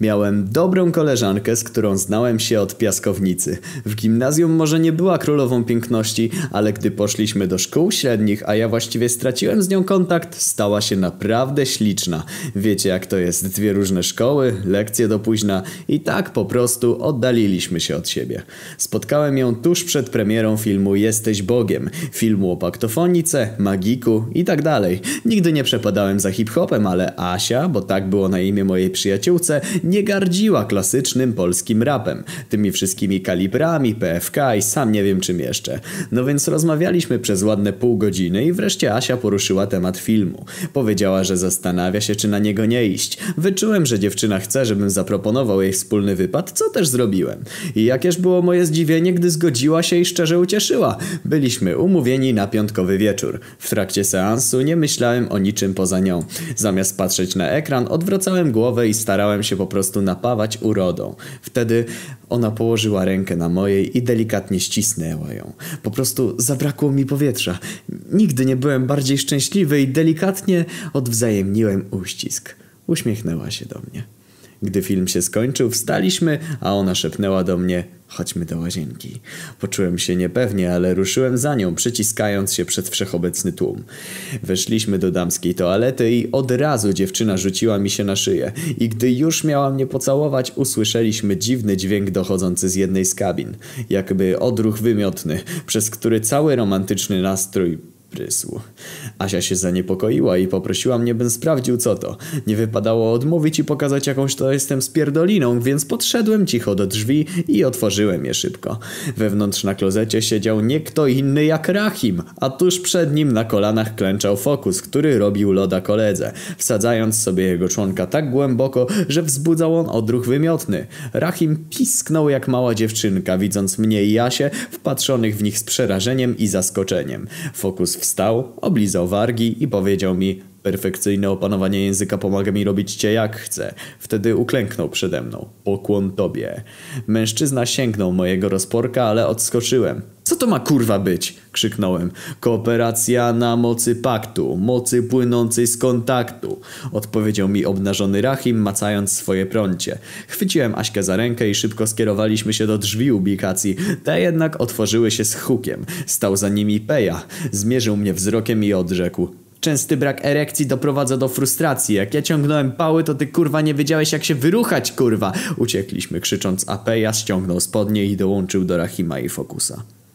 Miałem dobrą koleżankę, z którą znałem się od piaskownicy. W gimnazjum może nie była królową piękności, ale gdy poszliśmy do szkół średnich, a ja właściwie straciłem z nią kontakt, stała się naprawdę śliczna. Wiecie jak to jest, dwie różne szkoły, lekcje do późna i tak po prostu oddaliliśmy się od siebie. Spotkałem ją tuż przed premierą filmu Jesteś Bogiem, filmu o paktofonice, magiku i tak dalej. Nigdy nie przepadałem za hip-hopem, ale Asia, bo tak było na imię mojej przyjaciółce, nie gardziła klasycznym polskim rapem, tymi wszystkimi kalibrami, PFK i sam nie wiem czym jeszcze. No więc rozmawialiśmy przez ładne pół godziny i wreszcie Asia poruszyła temat filmu. Powiedziała, że zastanawia się czy na niego nie iść. Wyczułem, że dziewczyna chce, żebym zaproponował jej wspólny wypad, co też zrobiłem. I jakież było moje zdziwienie, gdy zgodziła się i szczerze ucieszyła. Byliśmy umówieni na piątkowy wieczór. W trakcie seansu nie myślałem o niczym poza nią. Zamiast patrzeć na ekran, odwracałem głowę i starałem się po prostu napawać urodą. Wtedy ona położyła rękę na mojej i delikatnie ścisnęła ją. Po prostu zabrakło mi powietrza. Nigdy nie byłem bardziej szczęśliwy i delikatnie odwzajemniłem uścisk. Uśmiechnęła się do mnie. Gdy film się skończył, wstaliśmy, a ona szepnęła do mnie Chodźmy do łazienki. Poczułem się niepewnie, ale ruszyłem za nią, przyciskając się przed wszechobecny tłum. Weszliśmy do damskiej toalety i od razu dziewczyna rzuciła mi się na szyję. I gdy już miała mnie pocałować, usłyszeliśmy dziwny dźwięk dochodzący z jednej z kabin. Jakby odruch wymiotny, przez który cały romantyczny nastrój prysł. Asia się zaniepokoiła i poprosiła mnie, bym sprawdził co to. Nie wypadało odmówić i pokazać jakąś to jestem spierdoliną, więc podszedłem cicho do drzwi i otworzyłem je szybko. Wewnątrz na klozecie siedział nie kto inny jak Rahim, a tuż przed nim na kolanach klęczał Fokus, który robił loda koledze, wsadzając sobie jego członka tak głęboko, że wzbudzał on odruch wymiotny. Rahim pisknął jak mała dziewczynka, widząc mnie i Jasię, wpatrzonych w nich z przerażeniem i zaskoczeniem. Fokus Wstał, oblizał wargi i powiedział mi Perfekcyjne opanowanie języka pomaga mi robić cię jak chcę. Wtedy uklęknął przede mną. Pokłon tobie. Mężczyzna sięgnął mojego rozporka, ale odskoczyłem. Co to ma kurwa być? Krzyknąłem. Kooperacja na mocy paktu, mocy płynącej z kontaktu. Odpowiedział mi obnażony Rahim, macając swoje prącie. Chwyciłem Aśkę za rękę i szybko skierowaliśmy się do drzwi ubikacji. Te jednak otworzyły się z hukiem. Stał za nimi Peja. Zmierzył mnie wzrokiem i odrzekł. Częsty brak erekcji doprowadza do frustracji. Jak ja ciągnąłem pały, to ty kurwa nie wiedziałeś jak się wyruchać, kurwa. Uciekliśmy krzycząc, a Peja ściągnął spodnie i dołączył do Rahima i Fokusa.